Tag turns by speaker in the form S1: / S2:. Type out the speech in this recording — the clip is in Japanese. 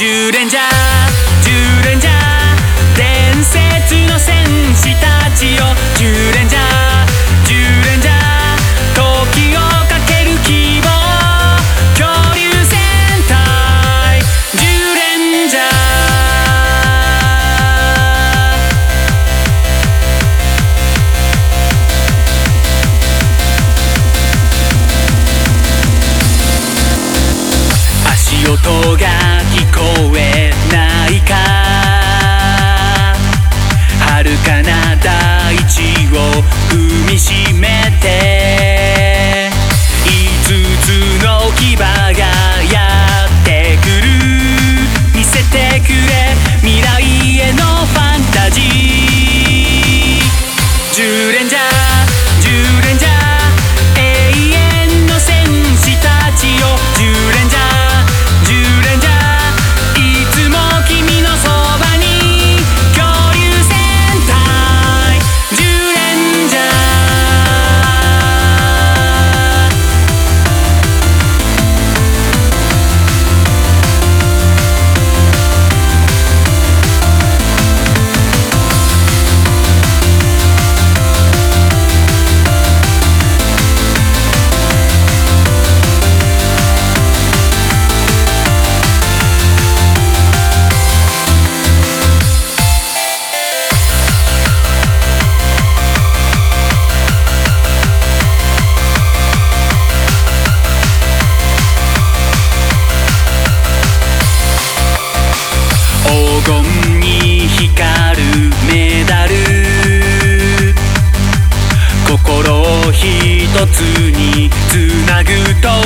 S1: ジュレンジャージュレンジャー伝説の戦士たちよジュレンジャージュレンジャー時をかける希望恐竜戦隊ジュレンジャー。足音がつなぐと